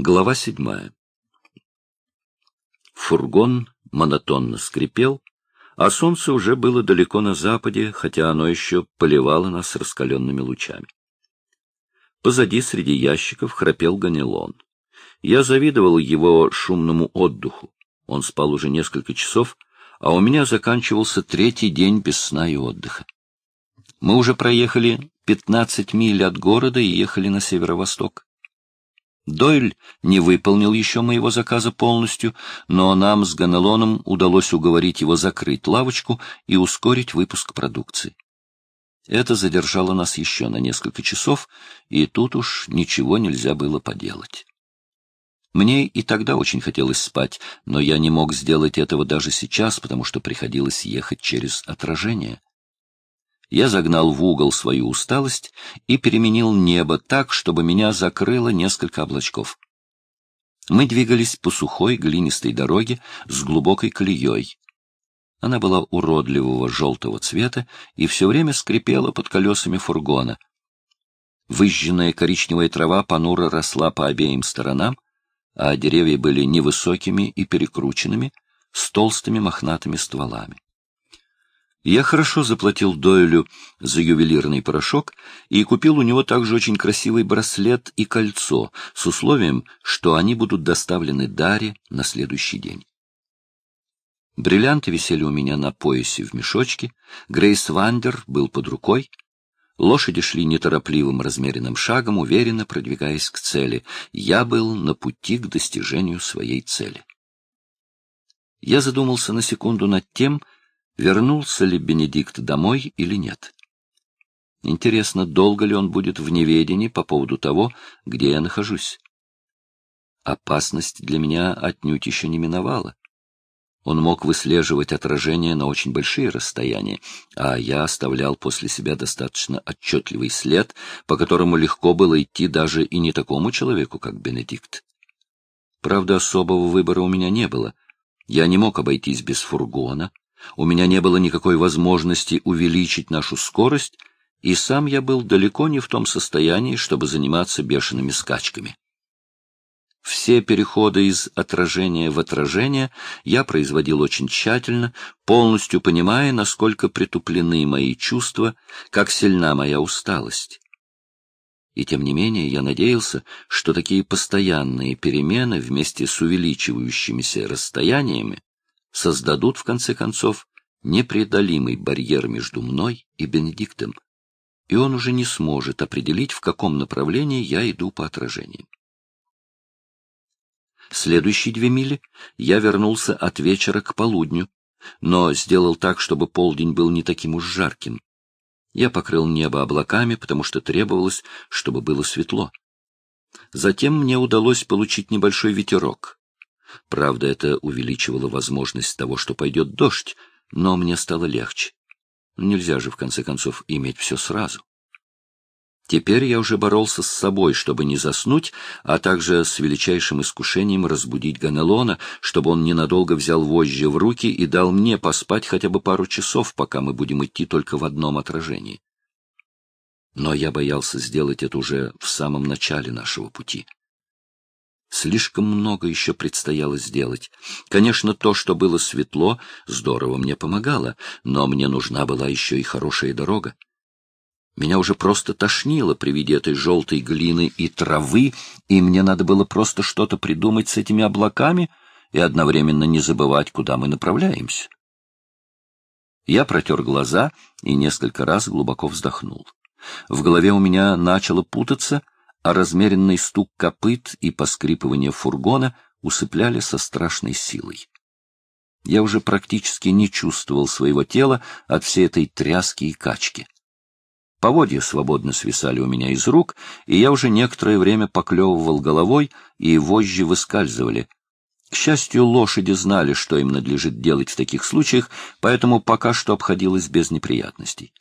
Глава седьмая. Фургон монотонно скрипел, а солнце уже было далеко на западе, хотя оно еще поливало нас раскаленными лучами. Позади среди ящиков храпел ганелон. Я завидовал его шумному отдыху. Он спал уже несколько часов, а у меня заканчивался третий день без сна и отдыха. Мы уже проехали пятнадцать миль от города и ехали на северо-восток. Дойль не выполнил еще моего заказа полностью, но нам с Ганелоном удалось уговорить его закрыть лавочку и ускорить выпуск продукции. Это задержало нас еще на несколько часов, и тут уж ничего нельзя было поделать. Мне и тогда очень хотелось спать, но я не мог сделать этого даже сейчас, потому что приходилось ехать через отражение. Я загнал в угол свою усталость и переменил небо так, чтобы меня закрыло несколько облачков. Мы двигались по сухой глинистой дороге с глубокой колеей. Она была уродливого желтого цвета и все время скрипела под колесами фургона. Выжженная коричневая трава понуро росла по обеим сторонам, а деревья были невысокими и перекрученными, с толстыми мохнатыми стволами. Я хорошо заплатил Дойлю за ювелирный порошок и купил у него также очень красивый браслет и кольцо с условием, что они будут доставлены Даре на следующий день. Бриллианты висели у меня на поясе в мешочке, Грейс Вандер был под рукой, лошади шли неторопливым размеренным шагом, уверенно продвигаясь к цели. Я был на пути к достижению своей цели. Я задумался на секунду над тем, вернулся ли Бенедикт домой или нет. Интересно, долго ли он будет в неведении по поводу того, где я нахожусь. Опасность для меня отнюдь еще не миновала. Он мог выслеживать отражение на очень большие расстояния, а я оставлял после себя достаточно отчетливый след, по которому легко было идти даже и не такому человеку, как Бенедикт. Правда, особого выбора у меня не было. Я не мог обойтись без фургона, у меня не было никакой возможности увеличить нашу скорость, и сам я был далеко не в том состоянии, чтобы заниматься бешеными скачками. Все переходы из отражения в отражение я производил очень тщательно, полностью понимая, насколько притуплены мои чувства, как сильна моя усталость. И тем не менее я надеялся, что такие постоянные перемены вместе с увеличивающимися расстояниями создадут, в конце концов, непреодолимый барьер между мной и Бенедиктом, и он уже не сможет определить, в каком направлении я иду по отражениям. Следующие две мили я вернулся от вечера к полудню, но сделал так, чтобы полдень был не таким уж жарким. Я покрыл небо облаками, потому что требовалось, чтобы было светло. Затем мне удалось получить небольшой ветерок. Правда, это увеличивало возможность того, что пойдет дождь, но мне стало легче. Нельзя же, в конце концов, иметь все сразу. Теперь я уже боролся с собой, чтобы не заснуть, а также с величайшим искушением разбудить Ганелона, чтобы он ненадолго взял вожжи в руки и дал мне поспать хотя бы пару часов, пока мы будем идти только в одном отражении. Но я боялся сделать это уже в самом начале нашего пути. Слишком много еще предстояло сделать. Конечно, то, что было светло, здорово мне помогало, но мне нужна была еще и хорошая дорога. Меня уже просто тошнило при виде этой желтой глины и травы, и мне надо было просто что-то придумать с этими облаками и одновременно не забывать, куда мы направляемся. Я протер глаза и несколько раз глубоко вздохнул. В голове у меня начало путаться — а размеренный стук копыт и поскрипывание фургона усыпляли со страшной силой. Я уже практически не чувствовал своего тела от всей этой тряски и качки. Поводья свободно свисали у меня из рук, и я уже некоторое время поклевывал головой, и вожжи выскальзывали. К счастью, лошади знали, что им надлежит делать в таких случаях, поэтому пока что обходилось без неприятностей.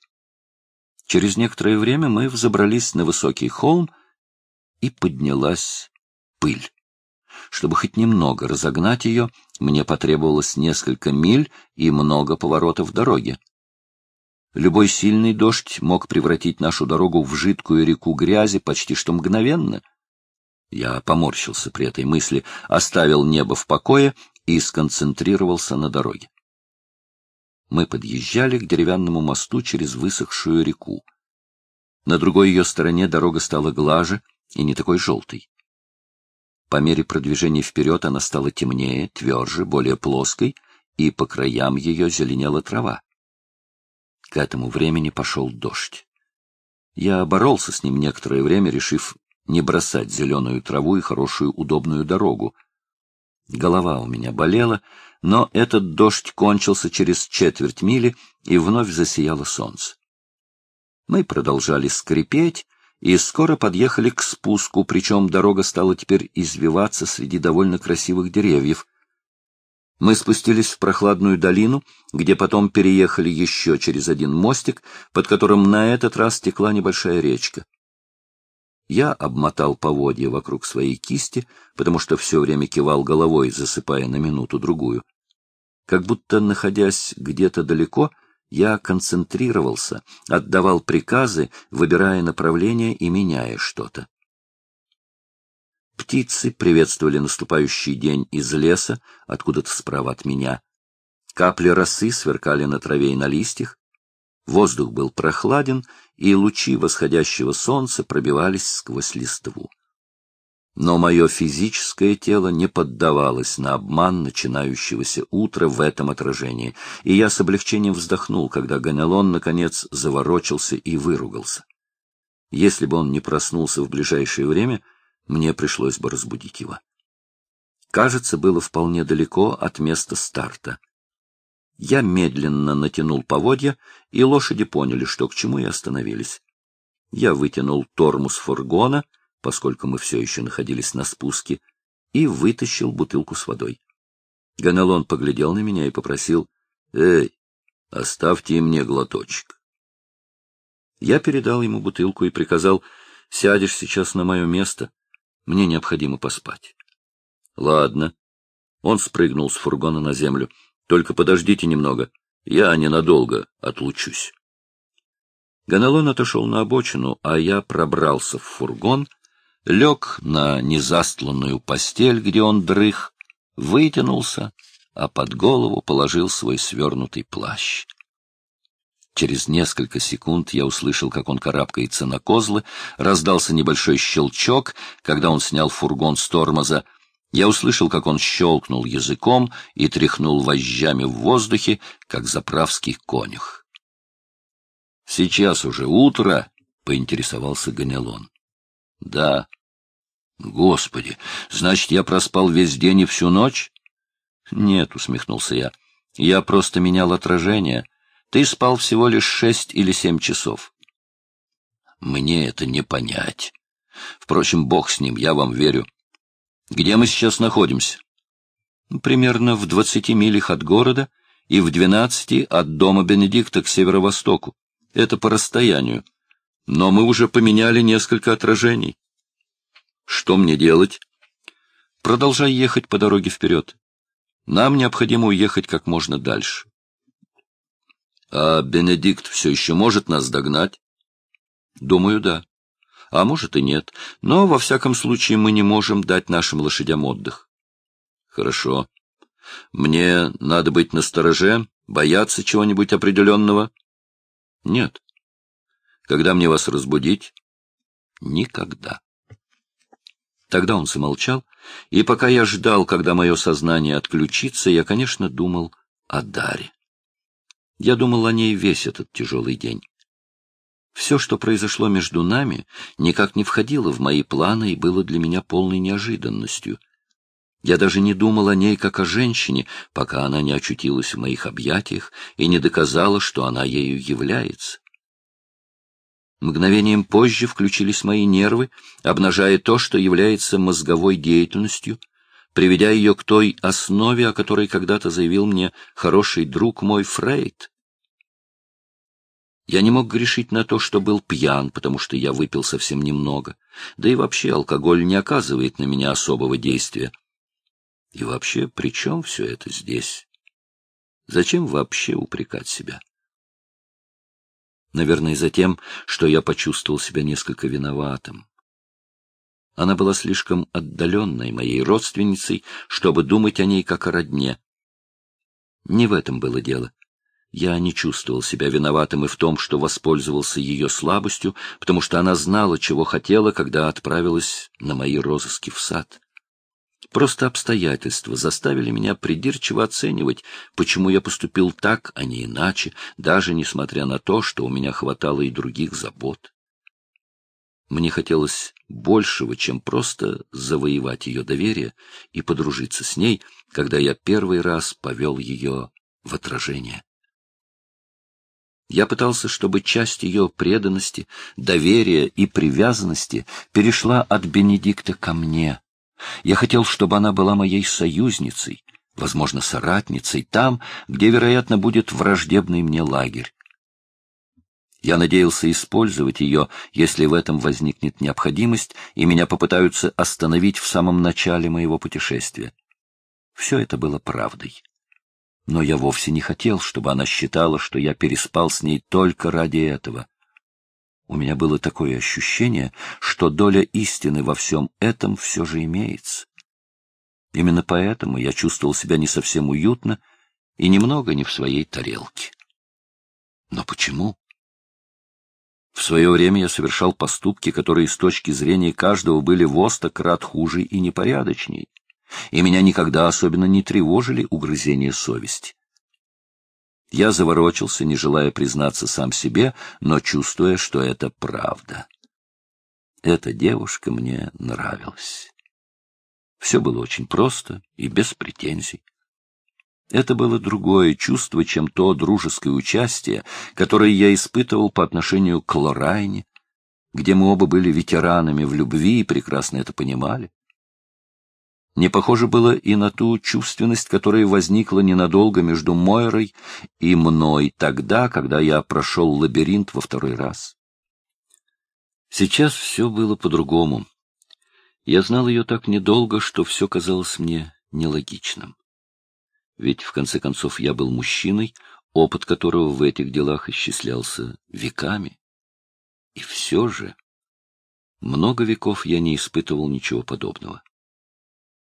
Через некоторое время мы взобрались на высокий холм, и поднялась пыль. Чтобы хоть немного разогнать ее, мне потребовалось несколько миль и много поворотов дороги. Любой сильный дождь мог превратить нашу дорогу в жидкую реку грязи почти что мгновенно. Я поморщился при этой мысли, оставил небо в покое и сконцентрировался на дороге. Мы подъезжали к деревянному мосту через высохшую реку. На другой ее стороне дорога стала глаже и не такой желтой. По мере продвижения вперед она стала темнее, тверже, более плоской, и по краям ее зеленела трава. К этому времени пошел дождь. Я боролся с ним некоторое время, решив не бросать зеленую траву и хорошую удобную дорогу. Голова у меня болела, но этот дождь кончился через четверть мили, и вновь засияло солнце. Мы продолжали скрипеть, и скоро подъехали к спуску, причем дорога стала теперь извиваться среди довольно красивых деревьев. Мы спустились в прохладную долину, где потом переехали еще через один мостик, под которым на этот раз текла небольшая речка. Я обмотал поводья вокруг своей кисти, потому что все время кивал головой, засыпая на минуту-другую. Как будто, находясь где-то далеко, — я концентрировался, отдавал приказы, выбирая направление и меняя что-то. Птицы приветствовали наступающий день из леса, откуда-то справа от меня. Капли росы сверкали на траве и на листьях. Воздух был прохладен, и лучи восходящего солнца пробивались сквозь листву но мое физическое тело не поддавалось на обман начинающегося утра в этом отражении, и я с облегчением вздохнул, когда Ганелон, наконец, заворочился и выругался. Если бы он не проснулся в ближайшее время, мне пришлось бы разбудить его. Кажется, было вполне далеко от места старта. Я медленно натянул поводья, и лошади поняли, что к чему, и остановились. Я вытянул тормоз фургона — поскольку мы все еще находились на спуске, и вытащил бутылку с водой. Ганелон поглядел на меня и попросил, «Эй, оставьте мне глоточек». Я передал ему бутылку и приказал, «Сядешь сейчас на мое место, мне необходимо поспать». «Ладно». Он спрыгнул с фургона на землю. «Только подождите немного, я ненадолго отлучусь». Ганелон отошел на обочину, а я пробрался в фургон лег на незастланную постель, где он дрых, вытянулся, а под голову положил свой свернутый плащ. Через несколько секунд я услышал, как он карабкается на козлы, раздался небольшой щелчок, когда он снял фургон с тормоза. Я услышал, как он щелкнул языком и тряхнул вожжами в воздухе, как заправский конюх. — Сейчас уже утро, — поинтересовался Ганелон. — Да, Господи, значит, я проспал весь день и всю ночь? Нет, усмехнулся я. Я просто менял отражение. Ты спал всего лишь шесть или семь часов. Мне это не понять. Впрочем, бог с ним, я вам верю. Где мы сейчас находимся? Примерно в двадцати милях от города и в двенадцати от дома Бенедикта к северо-востоку. Это по расстоянию. Но мы уже поменяли несколько отражений. Что мне делать? Продолжай ехать по дороге вперед. Нам необходимо уехать как можно дальше. А Бенедикт все еще может нас догнать? Думаю, да. А может и нет. Но, во всяком случае, мы не можем дать нашим лошадям отдых. Хорошо. Мне надо быть настороже, бояться чего-нибудь определенного? Нет. Когда мне вас разбудить? Никогда. Тогда он замолчал, и пока я ждал, когда мое сознание отключится, я, конечно, думал о Даре. Я думал о ней весь этот тяжелый день. Все, что произошло между нами, никак не входило в мои планы и было для меня полной неожиданностью. Я даже не думал о ней как о женщине, пока она не очутилась в моих объятиях и не доказала, что она ею является. Мгновением позже включились мои нервы, обнажая то, что является мозговой деятельностью, приведя ее к той основе, о которой когда-то заявил мне хороший друг мой Фрейд. Я не мог грешить на то, что был пьян, потому что я выпил совсем немного, да и вообще алкоголь не оказывает на меня особого действия. И вообще, при чем все это здесь? Зачем вообще упрекать себя? Наверное, за тем, что я почувствовал себя несколько виноватым. Она была слишком отдаленной моей родственницей, чтобы думать о ней как о родне. Не в этом было дело. Я не чувствовал себя виноватым и в том, что воспользовался ее слабостью, потому что она знала, чего хотела, когда отправилась на мои розыски в сад. Просто обстоятельства заставили меня придирчиво оценивать, почему я поступил так, а не иначе, даже несмотря на то, что у меня хватало и других забот. Мне хотелось большего, чем просто завоевать ее доверие и подружиться с ней, когда я первый раз повел ее в отражение. Я пытался, чтобы часть ее преданности, доверия и привязанности перешла от Бенедикта ко мне. Я хотел, чтобы она была моей союзницей, возможно, соратницей, там, где, вероятно, будет враждебный мне лагерь. Я надеялся использовать ее, если в этом возникнет необходимость, и меня попытаются остановить в самом начале моего путешествия. Все это было правдой. Но я вовсе не хотел, чтобы она считала, что я переспал с ней только ради этого. У меня было такое ощущение, что доля истины во всем этом все же имеется. Именно поэтому я чувствовал себя не совсем уютно и немного не в своей тарелке. Но почему? В свое время я совершал поступки, которые с точки зрения каждого были в крат хуже и непорядочней, и меня никогда особенно не тревожили угрызения совести. Я заворочился, не желая признаться сам себе, но чувствуя, что это правда. Эта девушка мне нравилась. Все было очень просто и без претензий. Это было другое чувство, чем то дружеское участие, которое я испытывал по отношению к Лорайне, где мы оба были ветеранами в любви и прекрасно это понимали. Не похоже было и на ту чувственность, которая возникла ненадолго между Мойрой и мной тогда, когда я прошел лабиринт во второй раз. Сейчас все было по-другому. Я знал ее так недолго, что все казалось мне нелогичным. Ведь, в конце концов, я был мужчиной, опыт которого в этих делах исчислялся веками. И все же много веков я не испытывал ничего подобного.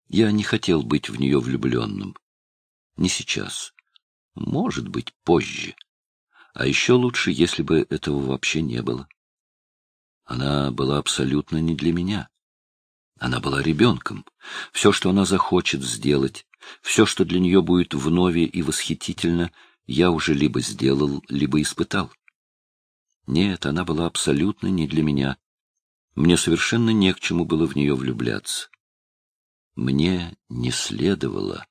Я не хотел быть в нее влюбленным. Не сейчас. Может быть, позже. А еще лучше, если бы этого вообще не было. Она была абсолютно не для меня. Она была ребенком. Все, что она захочет сделать, все, что для нее будет вновь и восхитительно, я уже либо сделал, либо испытал. Нет, она была абсолютно не для меня. Мне совершенно не к чему было в нее влюбляться. Мне не следовало.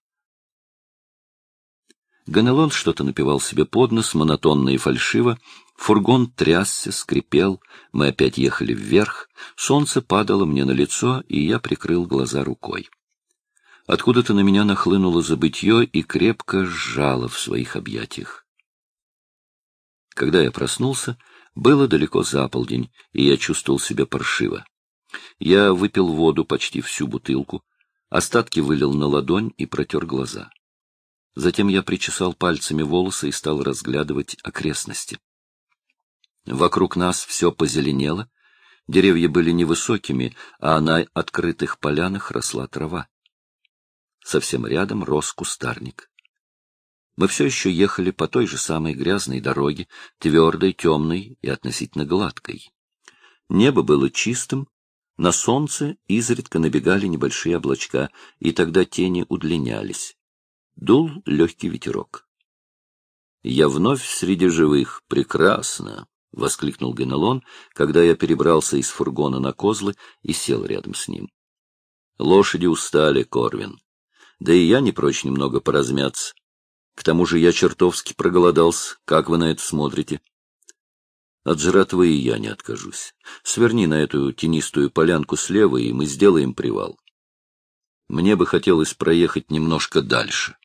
Ганелон что-то напевал себе под нос, монотонно и фальшиво. Фургон трясся, скрипел. Мы опять ехали вверх. Солнце падало мне на лицо, и я прикрыл глаза рукой. Откуда-то на меня нахлынуло забытье и крепко сжало в своих объятиях. Когда я проснулся, было далеко за полдень, и я чувствовал себя паршиво. Я выпил воду почти всю бутылку, остатки вылил на ладонь и протер глаза. Затем я причесал пальцами волосы и стал разглядывать окрестности. Вокруг нас все позеленело, деревья были невысокими, а на открытых полянах росла трава. Совсем рядом рос кустарник. Мы все еще ехали по той же самой грязной дороге, твердой, темной и относительно гладкой. Небо было чистым, на солнце изредка набегали небольшие облачка, и тогда тени удлинялись. Дул легкий ветерок. «Я вновь среди живых. Прекрасно!» — воскликнул Генелон, когда я перебрался из фургона на козлы и сел рядом с ним. «Лошади устали, Корвин. Да и я не прочь немного поразмяться. К тому же я чертовски проголодался. Как вы на это смотрите? От жратвы и я не откажусь. Сверни на эту тенистую полянку слева, и мы сделаем привал. Мне бы хотелось проехать немножко дальше.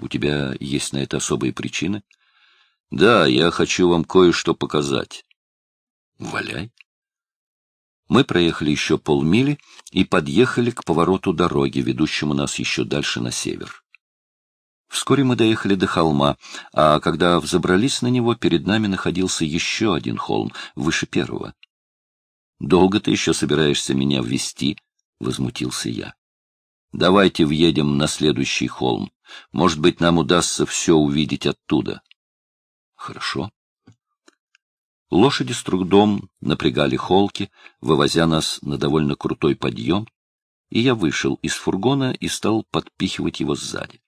У тебя есть на это особые причины? Да, я хочу вам кое-что показать. Валяй. Мы проехали еще полмили и подъехали к повороту дороги, ведущему нас еще дальше на север. Вскоре мы доехали до холма, а когда взобрались на него, перед нами находился еще один холм, выше первого. Долго ты еще собираешься меня ввести? — возмутился я. — Давайте въедем на следующий холм. Может быть, нам удастся все увидеть оттуда. — Хорошо. Лошади с трудом напрягали холки, вывозя нас на довольно крутой подъем, и я вышел из фургона и стал подпихивать его сзади.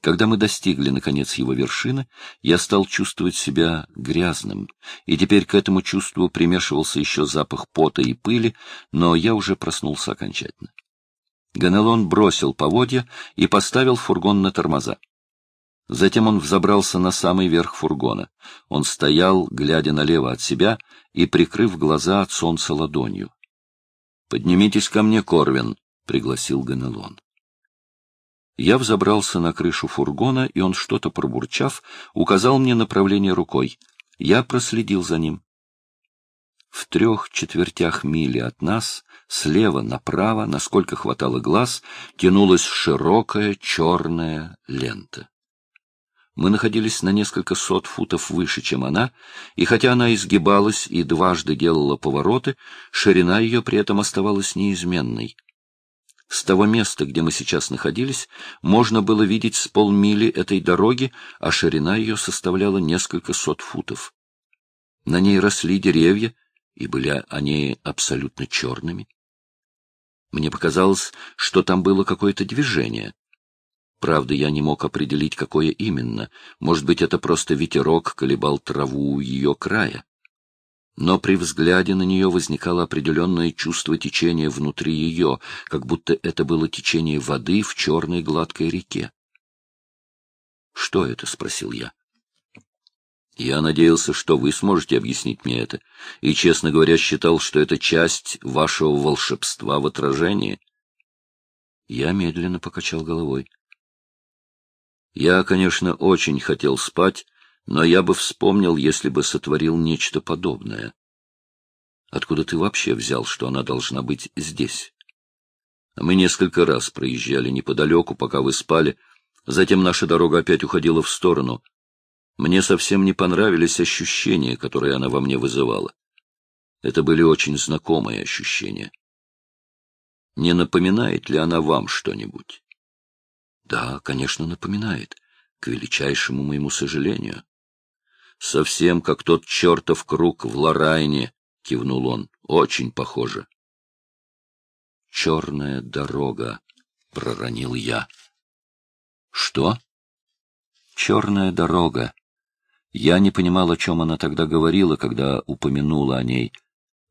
Когда мы достигли, наконец, его вершины, я стал чувствовать себя грязным, и теперь к этому чувству примешивался еще запах пота и пыли, но я уже проснулся окончательно. Ганелон бросил поводья и поставил фургон на тормоза. Затем он взобрался на самый верх фургона. Он стоял, глядя налево от себя и прикрыв глаза от солнца ладонью. — Поднимитесь ко мне, Корвин, — пригласил Ганелон. Я взобрался на крышу фургона, и он, что-то пробурчав, указал мне направление рукой. Я проследил за ним. В трех четвертях мили от нас, слева направо, насколько хватало глаз, тянулась широкая черная лента. Мы находились на несколько сот футов выше, чем она, и хотя она изгибалась и дважды делала повороты, ширина ее при этом оставалась неизменной. С того места, где мы сейчас находились, можно было видеть с полмили этой дороги, а ширина ее составляла несколько сот футов. На ней росли деревья, и были они абсолютно черными. Мне показалось, что там было какое-то движение. Правда, я не мог определить, какое именно. Может быть, это просто ветерок колебал траву ее края. Но при взгляде на нее возникало определенное чувство течения внутри ее, как будто это было течение воды в черной гладкой реке. «Что это?» — спросил я. Я надеялся, что вы сможете объяснить мне это, и, честно говоря, считал, что это часть вашего волшебства в отражении. Я медленно покачал головой. Я, конечно, очень хотел спать, но я бы вспомнил, если бы сотворил нечто подобное. Откуда ты вообще взял, что она должна быть здесь? Мы несколько раз проезжали неподалеку, пока вы спали, затем наша дорога опять уходила в сторону. Мне совсем не понравились ощущения, которые она во мне вызывала. Это были очень знакомые ощущения. Не напоминает ли она вам что-нибудь? Да, конечно, напоминает, к величайшему моему сожалению. Совсем как тот чертов круг в Лорайне, — кивнул он, — очень похоже. Черная дорога, — проронил я. Что? Черная дорога. Я не понимал, о чем она тогда говорила, когда упомянула о ней,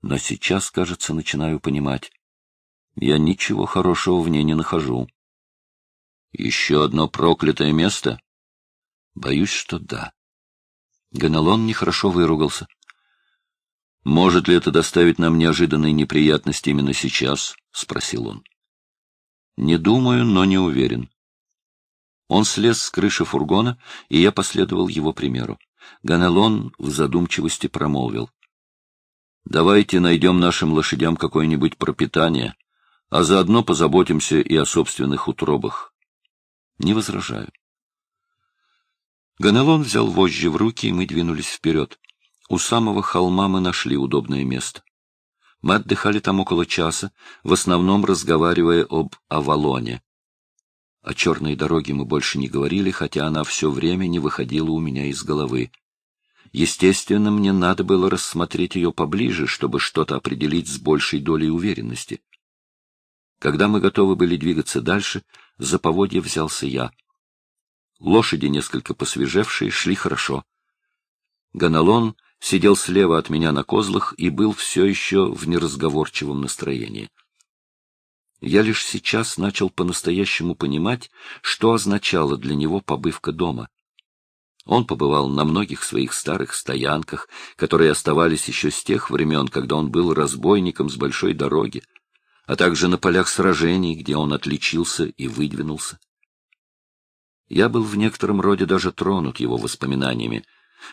но сейчас, кажется, начинаю понимать. Я ничего хорошего в ней не нахожу. Еще одно проклятое место? Боюсь, что да. Ганалон нехорошо выругался. «Может ли это доставить нам неожиданные неприятности именно сейчас?» — спросил он. «Не думаю, но не уверен». Он слез с крыши фургона, и я последовал его примеру. Ганелон в задумчивости промолвил. «Давайте найдем нашим лошадям какое-нибудь пропитание, а заодно позаботимся и о собственных утробах. Не возражаю. Ганелон взял вожжи в руки, и мы двинулись вперед. У самого холма мы нашли удобное место. Мы отдыхали там около часа, в основном разговаривая об Авалоне. О черной дороге мы больше не говорили, хотя она все время не выходила у меня из головы. Естественно, мне надо было рассмотреть ее поближе, чтобы что-то определить с большей долей уверенности. Когда мы готовы были двигаться дальше, за поводья взялся я. Лошади, несколько посвежевшие, шли хорошо. Ганалон сидел слева от меня на козлах и был все еще в неразговорчивом настроении. Я лишь сейчас начал по-настоящему понимать, что означала для него побывка дома. Он побывал на многих своих старых стоянках, которые оставались еще с тех времен, когда он был разбойником с большой дороги а также на полях сражений, где он отличился и выдвинулся. Я был в некотором роде даже тронут его воспоминаниями.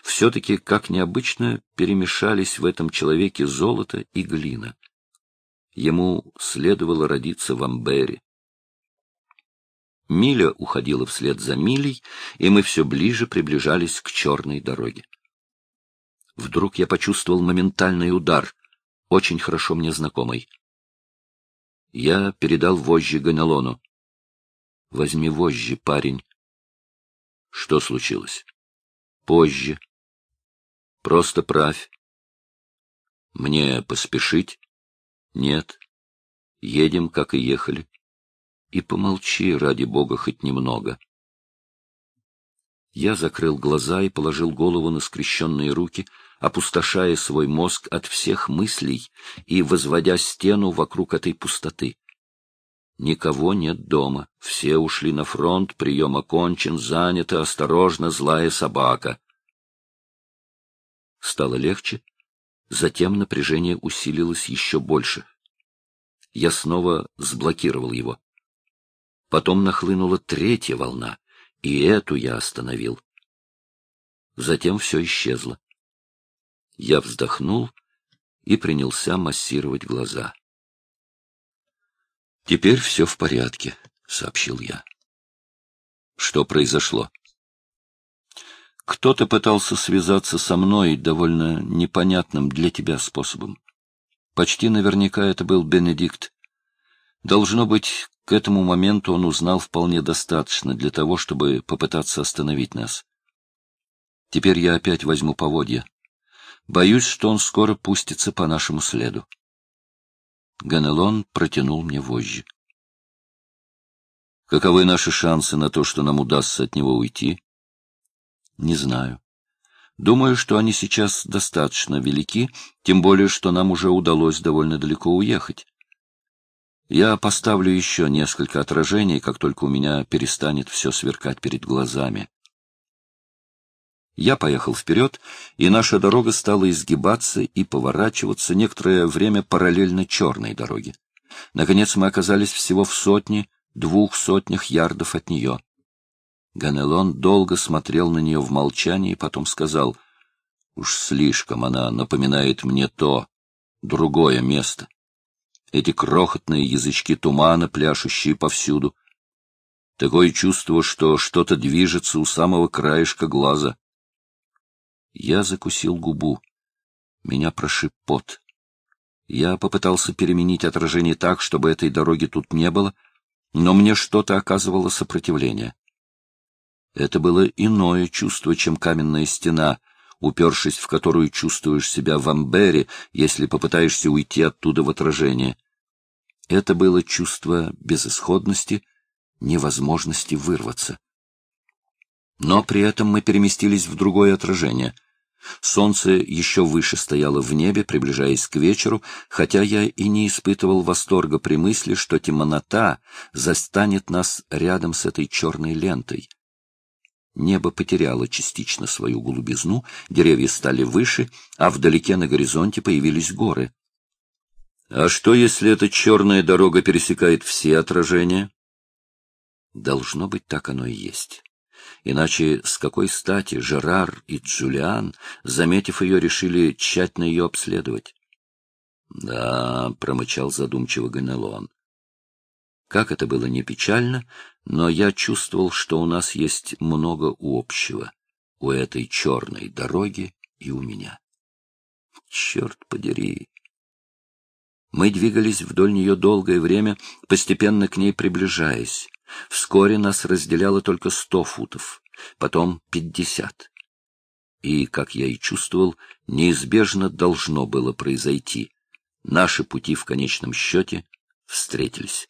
Все-таки, как необычно, перемешались в этом человеке золото и глина. Ему следовало родиться в Амбере. Миля уходила вслед за милей, и мы все ближе приближались к черной дороге. Вдруг я почувствовал моментальный удар. очень хорошо мне знакомой. Я передал вожжи Ганелону. Возьми вожжи, парень. Что случилось? Позже. Просто правь. Мне поспешить? Нет. Едем, как и ехали. И помолчи, ради бога, хоть немного. Я закрыл глаза и положил голову на скрещенные руки, опустошая свой мозг от всех мыслей и возводя стену вокруг этой пустоты. Никого нет дома, все ушли на фронт, прием окончен, занято, осторожно, злая собака. Стало легче, затем напряжение усилилось еще больше. Я снова сблокировал его. Потом нахлынула третья волна, и эту я остановил. Затем все исчезло. Я вздохнул и принялся массировать глаза. «Теперь все в порядке», — сообщил я. «Что произошло?» «Кто-то пытался связаться со мной довольно непонятным для тебя способом. Почти наверняка это был Бенедикт. Должно быть, к этому моменту он узнал вполне достаточно для того, чтобы попытаться остановить нас. Теперь я опять возьму поводья. Боюсь, что он скоро пустится по нашему следу. Ганелон протянул мне вожжи. Каковы наши шансы на то, что нам удастся от него уйти? Не знаю. Думаю, что они сейчас достаточно велики, тем более, что нам уже удалось довольно далеко уехать. Я поставлю еще несколько отражений, как только у меня перестанет все сверкать перед глазами. Я поехал вперед, и наша дорога стала изгибаться и поворачиваться некоторое время параллельно черной дороге. Наконец мы оказались всего в сотне, двух сотнях ярдов от нее. Ганелон долго смотрел на нее в молчании и потом сказал, «Уж слишком она напоминает мне то, другое место. Эти крохотные язычки тумана, пляшущие повсюду. Такое чувство, что что-то движется у самого краешка глаза». Я закусил губу. Меня прошиб пот. Я попытался переменить отражение так, чтобы этой дороги тут не было, но мне что-то оказывало сопротивление. Это было иное чувство, чем каменная стена, упершись в которую чувствуешь себя в амбере, если попытаешься уйти оттуда в отражение. Это было чувство безысходности, невозможности вырваться. Но при этом мы переместились в другое отражение. Солнце еще выше стояло в небе, приближаясь к вечеру, хотя я и не испытывал восторга при мысли, что темнота застанет нас рядом с этой черной лентой. Небо потеряло частично свою голубизну, деревья стали выше, а вдалеке на горизонте появились горы. А что, если эта черная дорога пересекает все отражения? Должно быть, так оно и есть. Иначе с какой стати Жерар и Джулиан, заметив ее, решили тщательно ее обследовать? — Да, — промычал задумчиво Ганелон. Как это было не печально, но я чувствовал, что у нас есть много общего у этой черной дороги и у меня. Черт подери! Мы двигались вдоль нее долгое время, постепенно к ней приближаясь. Вскоре нас разделяло только сто футов, потом пятьдесят. И, как я и чувствовал, неизбежно должно было произойти. Наши пути в конечном счете встретились.